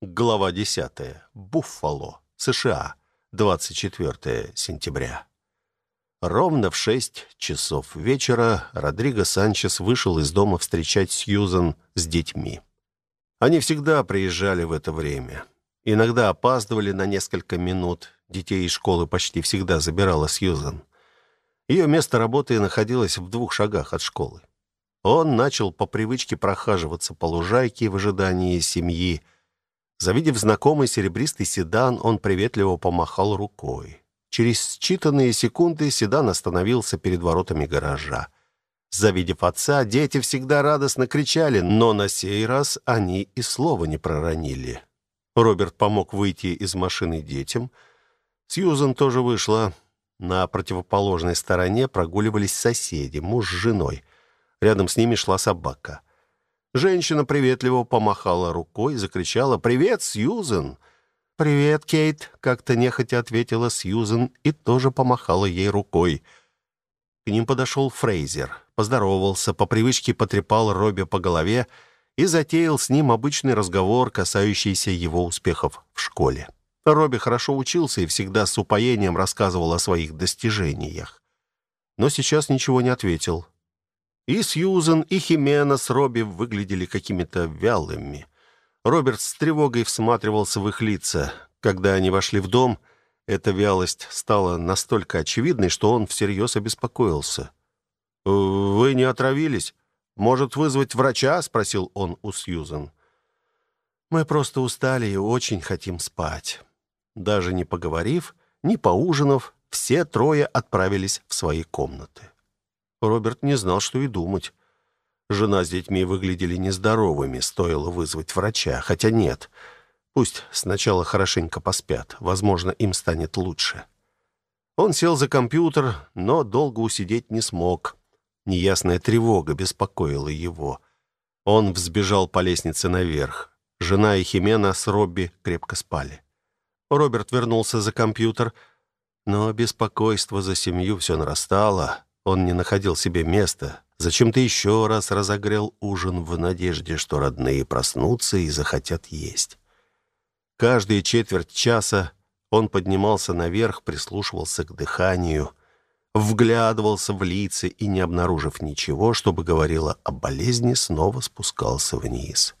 Глава 10. Буффало, США. 24 сентября. Ровно в шесть часов вечера Родриго Санчес вышел из дома встречать Сьюзан с детьми. Они всегда приезжали в это время. Иногда опаздывали на несколько минут. Детей из школы почти всегда забирала Сьюзан. Ее место работы находилось в двух шагах от школы. Он начал по привычке прохаживаться по лужайке в ожидании семьи, Завидев знакомый серебристый седан, он приветливо помахал рукой. Через считанные секунды седан остановился перед воротами гаража. Завидев отца, дети всегда радостно кричали, но на сей раз они и слова не проронили. Роберт помог выйти из машины детям. Сьюзен тоже вышла. На противоположной стороне прогуливались соседи, муж с женой. Рядом с ними шла собака. Женщина приветливо помахала рукой и закричала «Привет, Сьюзен!» «Привет, Кейт!» — как-то нехотя ответила Сьюзен и тоже помахала ей рукой. К ним подошел Фрейзер, поздоровался, по привычке потрепал Робби по голове и затеял с ним обычный разговор, касающийся его успехов в школе. Робби хорошо учился и всегда с упоением рассказывал о своих достижениях. Но сейчас ничего не ответил. И Сьюзен, и Химена с Робби выглядели какими-то вялыми. Роберт с тревогой всматривался в их лица. Когда они вошли в дом, эта вялость стала настолько очевидной, что он всерьез обеспокоился. «Вы не отравились? Может, вызвать врача?» — спросил он у Сьюзен. «Мы просто устали и очень хотим спать». Даже не поговорив, не поужинав, все трое отправились в свои комнаты. Роберт не знал, что и думать. Жена с детьми выглядели нездоровыми, стоило вызвать врача, хотя нет. Пусть сначала хорошенько поспят, возможно, им станет лучше. Он сел за компьютер, но долго усидеть не смог. Неясная тревога беспокоила его. Он взбежал по лестнице наверх. Жена и Химена с Робби крепко спали. Роберт вернулся за компьютер, но беспокойство за семью все нарастало. Он не находил себе места. Зачем-то еще раз разогрел ужин в надежде, что родные проснутся и захотят есть. Каждые четверть часа он поднимался наверх, прислушивался к дыханию, вглядывался в лица и, не обнаружив ничего, чтобы говорило о болезни, снова спускался вниз.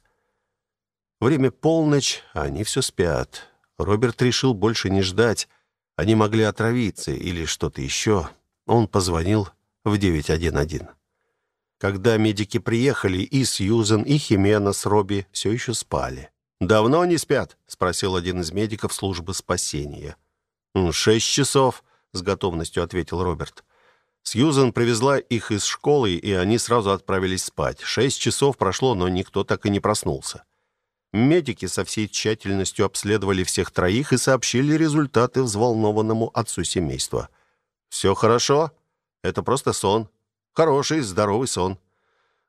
Время полночь, а они все спят. Роберт решил больше не ждать. Они могли отравиться или что-то еще. Он позвонил в 911. Когда медики приехали, и Сьюзен, и Химена с Робби все еще спали. «Давно не спят?» — спросил один из медиков службы спасения. «Шесть часов», — с готовностью ответил Роберт. Сьюзен привезла их из школы, и они сразу отправились спать. Шесть часов прошло, но никто так и не проснулся. Медики со всей тщательностью обследовали всех троих и сообщили результаты взволнованному отцу семейства. «Все хорошо?» Это просто сон. Хороший, здоровый сон.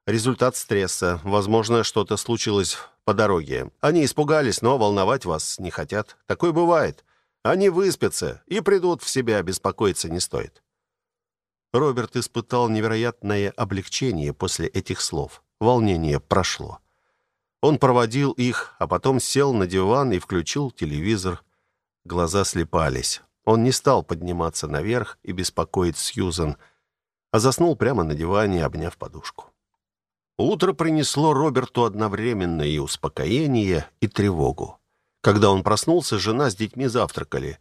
Результат стресса. Возможно, что-то случилось по дороге. Они испугались, но волновать вас не хотят. Такое бывает. Они выспятся и придут в себя, беспокоиться не стоит. Роберт испытал невероятное облегчение после этих слов. Волнение прошло. Он проводил их, а потом сел на диван и включил телевизор. Глаза слепались. Он не стал подниматься наверх и беспокоить Сьюзен, а заснул прямо на диване, обняв подушку. Утро принесло Роберту одновременно и успокоение, и тревогу. Когда он проснулся, жена с детьми завтракали.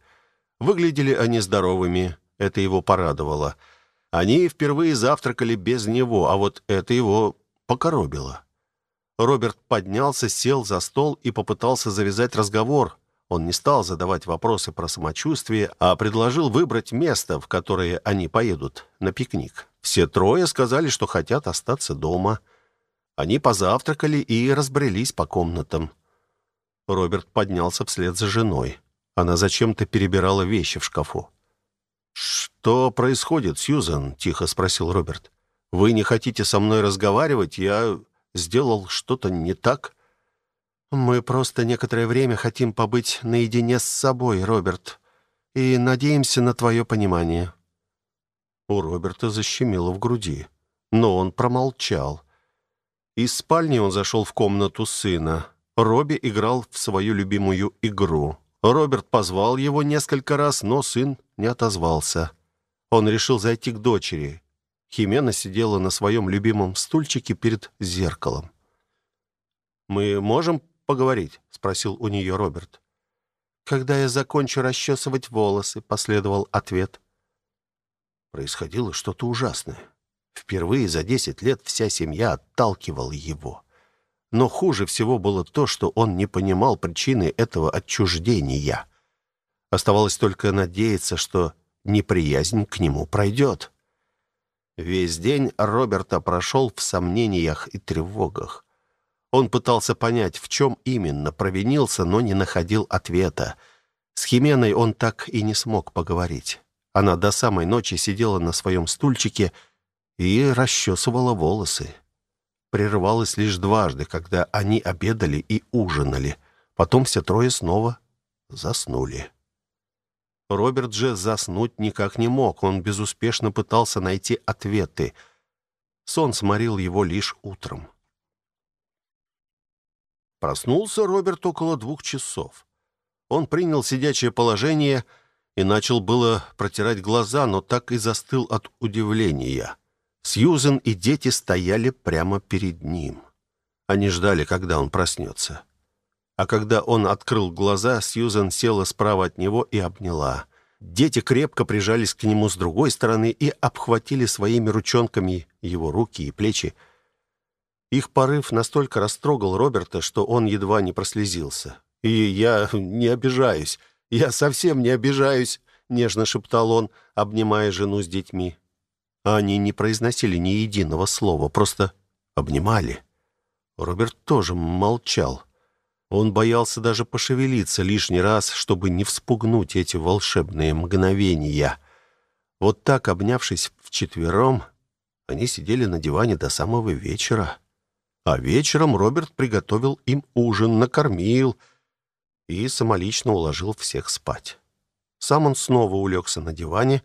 Выглядели они здоровыми, это его порадовало. Они впервые завтракали без него, а вот это его покоробило. Роберт поднялся, сел за стол и попытался завязать разговор, он не стал задавать вопросы про самочувствие, а предложил выбрать место, в которое они поедут на пикник. Все трое сказали, что хотят остаться дома. Они позавтракали и разбрелись по комнатам. Роберт поднялся вслед за женой. Она зачем-то перебирала вещи в шкафу. «Что происходит, Сьюзен?» — тихо спросил Роберт. «Вы не хотите со мной разговаривать? Я сделал что-то не так?» Мы просто некоторое время хотим побыть наедине с собой, Роберт, и надеемся на твое понимание». У Роберта защемило в груди, но он промолчал. Из спальни он зашел в комнату сына. Робби играл в свою любимую игру. Роберт позвал его несколько раз, но сын не отозвался. Он решил зайти к дочери. Химена сидела на своем любимом стульчике перед зеркалом. «Мы можем поговорить?» — спросил у нее Роберт. «Когда я закончу расчесывать волосы», — последовал ответ. Происходило что-то ужасное. Впервые за десять лет вся семья отталкивала его. Но хуже всего было то, что он не понимал причины этого отчуждения. Оставалось только надеяться, что неприязнь к нему пройдет. Весь день Роберта прошел в сомнениях и тревогах. Он пытался понять, в чем именно провинился, но не находил ответа. С Хименой он так и не смог поговорить. Она до самой ночи сидела на своем стульчике и расчесывала волосы прерывалась лишь дважды, когда они обедали и ужинали. Потом все трое снова заснули. Роберт же заснуть никак не мог. Он безуспешно пытался найти ответы. Сон сморил его лишь утром. Проснулся Роберт около двух часов. Он принял сидячее положение и начал было протирать глаза, но так и застыл от удивления. Сьюзен и дети стояли прямо перед ним. Они ждали, когда он проснется. А когда он открыл глаза, Сьюзен села справа от него и обняла. Дети крепко прижались к нему с другой стороны и обхватили своими ручонками его руки и плечи. Их порыв настолько растрогал Роберта, что он едва не прослезился. «И я не обижаюсь, я совсем не обижаюсь», — нежно шептал он, обнимая жену с детьми они не произносили ни единого слова, просто обнимали. Роберт тоже молчал. Он боялся даже пошевелиться лишний раз, чтобы не вспугнуть эти волшебные мгновения. Вот так, обнявшись вчетвером, они сидели на диване до самого вечера. А вечером Роберт приготовил им ужин, накормил и самолично уложил всех спать. Сам он снова улегся на диване,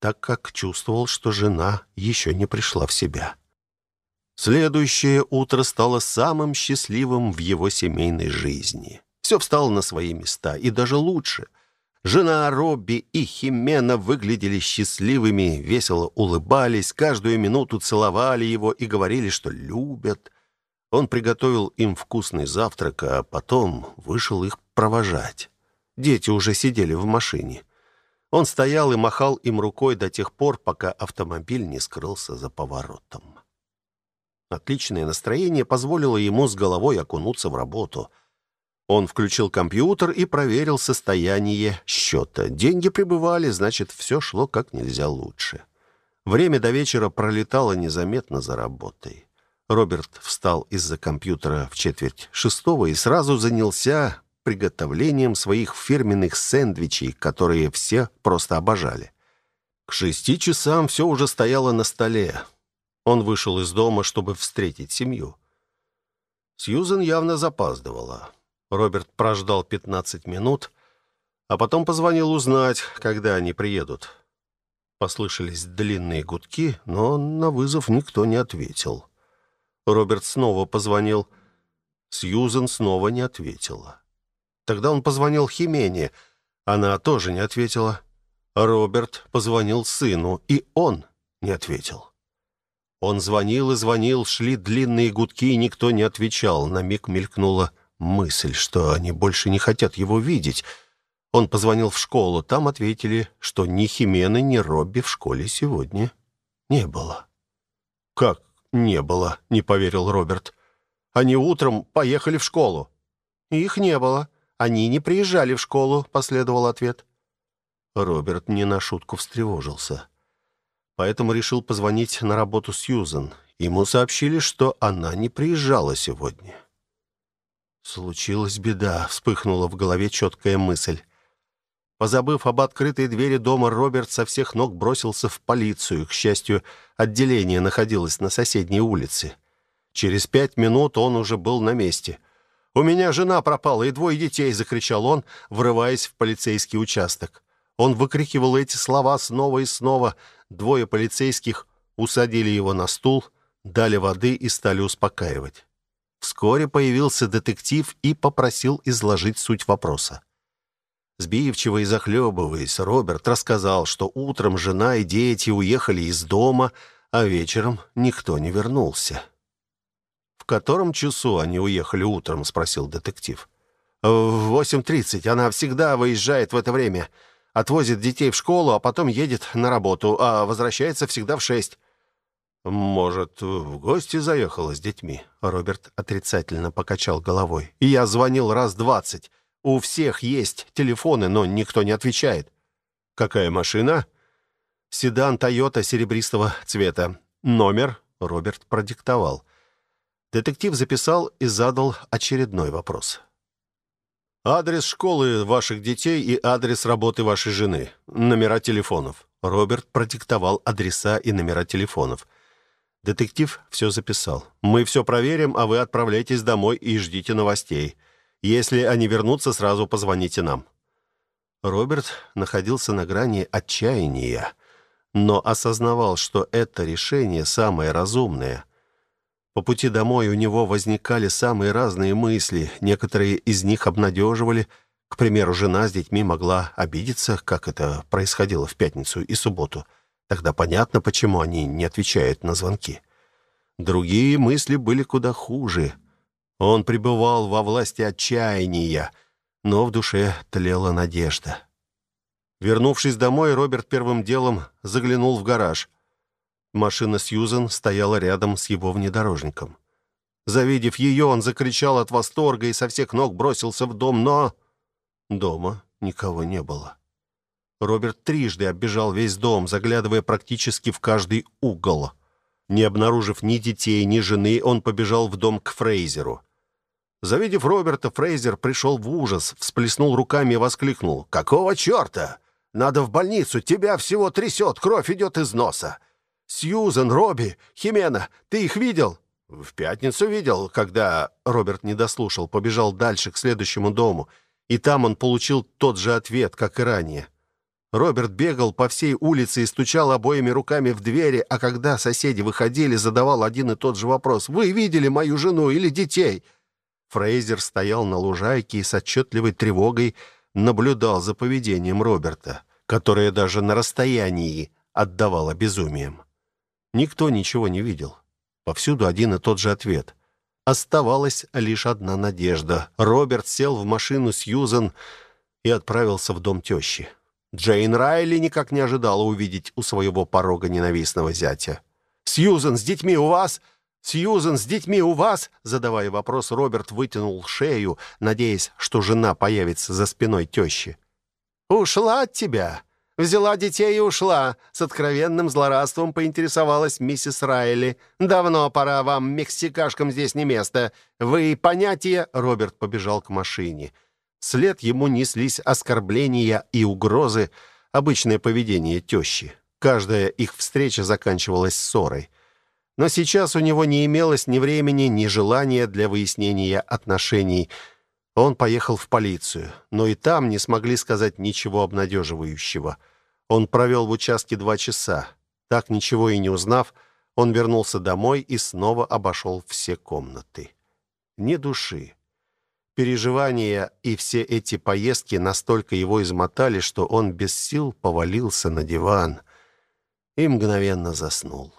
так как чувствовал, что жена еще не пришла в себя. Следующее утро стало самым счастливым в его семейной жизни. Все встало на свои места, и даже лучше. Жена Робби и Химена выглядели счастливыми, весело улыбались, каждую минуту целовали его и говорили, что любят. Он приготовил им вкусный завтрак, а потом вышел их провожать. Дети уже сидели в машине. Он стоял и махал им рукой до тех пор, пока автомобиль не скрылся за поворотом. Отличное настроение позволило ему с головой окунуться в работу. Он включил компьютер и проверил состояние счета. Деньги прибывали, значит, все шло как нельзя лучше. Время до вечера пролетало незаметно за работой. Роберт встал из-за компьютера в четверть шестого и сразу занялся приготовлением своих фирменных сэндвичей, которые все просто обожали. К шести часам все уже стояло на столе. Он вышел из дома, чтобы встретить семью. Сьюзен явно запаздывала. Роберт прождал 15 минут, а потом позвонил узнать, когда они приедут. Послышались длинные гудки, но на вызов никто не ответил. Роберт снова позвонил. Сьюзен снова не ответила. Тогда он позвонил Химене. Она тоже не ответила. Роберт позвонил сыну, и он не ответил. Он звонил и звонил, шли длинные гудки, и никто не отвечал. На миг мелькнула мысль, что они больше не хотят его видеть. Он позвонил в школу. Там ответили, что ни Химены, ни Робби в школе сегодня не было. «Как не было?» — не поверил Роберт. «Они утром поехали в школу». «Их не было. Они не приезжали в школу», — последовал ответ. Роберт не на шутку встревожился. Поэтому решил позвонить на работу Сьюзен. Ему сообщили, что она не приезжала сегодня. «Случилась беда», — вспыхнула в голове четкая мысль. Позабыв об открытой двери дома, Роберт со всех ног бросился в полицию. К счастью, отделение находилось на соседней улице. Через пять минут он уже был на месте — «У меня жена пропала и двое детей!» — закричал он, врываясь в полицейский участок. Он выкрикивал эти слова снова и снова. Двое полицейских усадили его на стул, дали воды и стали успокаивать. Вскоре появился детектив и попросил изложить суть вопроса. Сбивчиво и захлебываясь, Роберт рассказал, что утром жена и дети уехали из дома, а вечером никто не вернулся. «В котором часу они уехали утром?» — спросил детектив. «В восемь тридцать. Она всегда выезжает в это время. Отвозит детей в школу, а потом едет на работу, а возвращается всегда в шесть». «Может, в гости заехала с детьми?» Роберт отрицательно покачал головой. «И я звонил раз двадцать. У всех есть телефоны, но никто не отвечает». «Какая машина?» «Седан Тойота серебристого цвета. Номер?» Роберт продиктовал. Детектив записал и задал очередной вопрос. «Адрес школы ваших детей и адрес работы вашей жены. Номера телефонов». Роберт продиктовал адреса и номера телефонов. Детектив все записал. «Мы все проверим, а вы отправляйтесь домой и ждите новостей. Если они вернутся, сразу позвоните нам». Роберт находился на грани отчаяния, но осознавал, что это решение самое разумное. По пути домой у него возникали самые разные мысли, некоторые из них обнадеживали. К примеру, жена с детьми могла обидеться, как это происходило в пятницу и субботу – Тогда понятно, почему они не отвечают на звонки. Другие мысли были куда хуже. Он пребывал во власти отчаяния, но в душе тлела надежда. Вернувшись домой, Роберт первым делом заглянул в гараж. Машина Сьюзен стояла рядом с его внедорожником. Завидев ее, он закричал от восторга и со всех ног бросился в дом, но... Дома никого не было. Роберт трижды оббежал весь дом, заглядывая практически в каждый угол. Не обнаружив ни детей, ни жены, он побежал в дом к Фрейзеру. Завидев Роберта, Фрейзер пришел в ужас, всплеснул руками и воскликнул. «Какого черта? Надо в больницу, тебя всего трясет, кровь идет из носа. Сьюзен, Робби, Химена, ты их видел?» «В пятницу видел, когда...» Роберт не дослушал, побежал дальше, к следующему дому. И там он получил тот же ответ, как и ранее. Роберт бегал по всей улице и стучал обоими руками в двери, а когда соседи выходили, задавал один и тот же вопрос. «Вы видели мою жену или детей?» Фрейзер стоял на лужайке и с отчетливой тревогой наблюдал за поведением Роберта, которое даже на расстоянии отдавало безумием. Никто ничего не видел. Повсюду один и тот же ответ. Оставалась лишь одна надежда. Роберт сел в машину Сьюзен и отправился в дом тещи. Джейн Райли никак не ожидала увидеть у своего порога ненавистного зятя. «Сьюзен, с детьми у вас? Сьюзен, с детьми у вас?» Задавая вопрос, Роберт вытянул шею, надеясь, что жена появится за спиной тещи. «Ушла от тебя. Взяла детей и ушла». С откровенным злорадством поинтересовалась миссис Райли. «Давно пора вам, мексикашкам, здесь не место. Вы понятие...» Роберт побежал к машине. След ему неслись оскорбления и угрозы, обычное поведение тещи. Каждая их встреча заканчивалась ссорой. Но сейчас у него не имелось ни времени, ни желания для выяснения отношений. Он поехал в полицию, но и там не смогли сказать ничего обнадеживающего. Он провел в участке два часа. Так ничего и не узнав, он вернулся домой и снова обошел все комнаты. Ни души. Переживания и все эти поездки настолько его измотали, что он без сил повалился на диван и мгновенно заснул.